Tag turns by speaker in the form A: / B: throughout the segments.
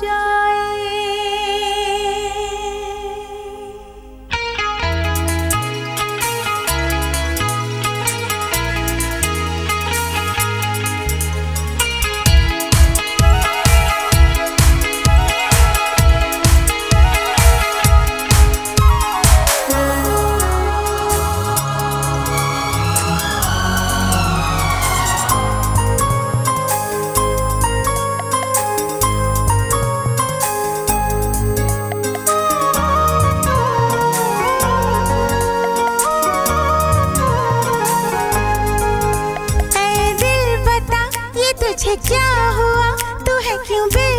A: 家。तुझे क्या हुआ? तू है क्यों बे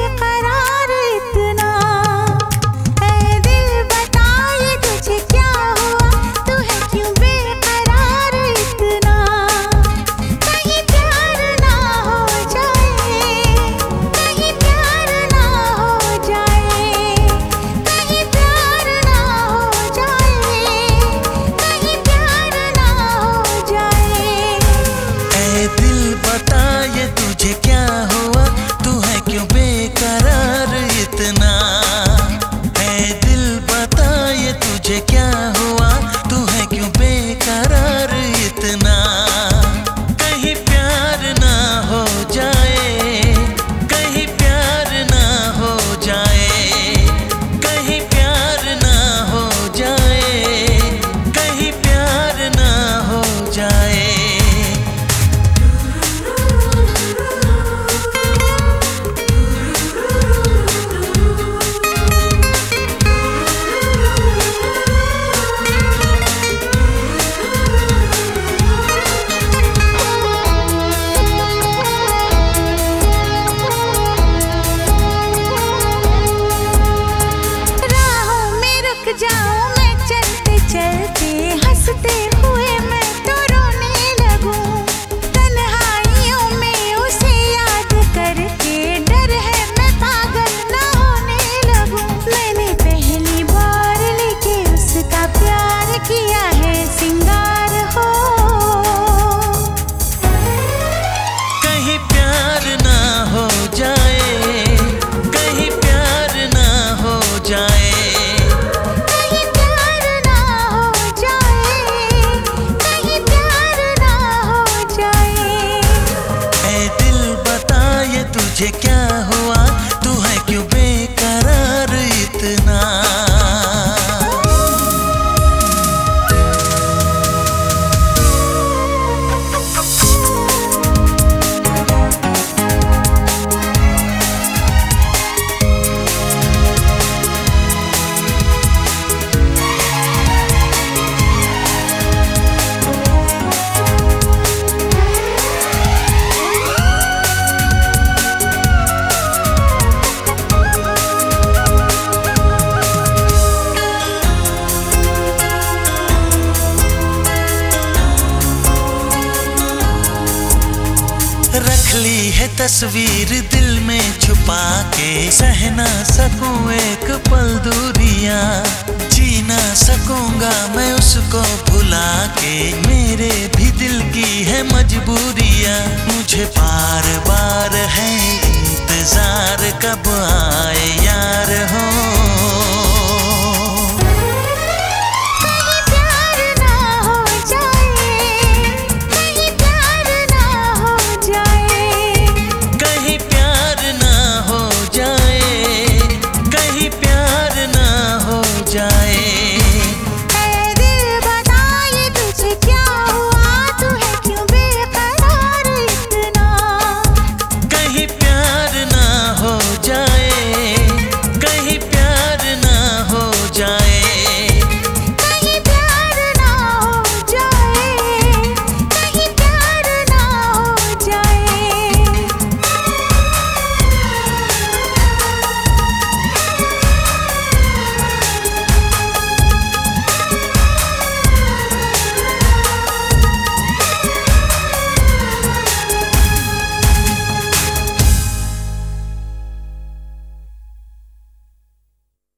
A: है तस्वीर दिल में छुपा के। सह ना सकूँ एक पल दूरिया। जी ना सकूँगा मैं उसको भुला के। मेरे भी दिल की है मजबूरिया। मुझे बार बार है इंतज़ार कब आए यार हो।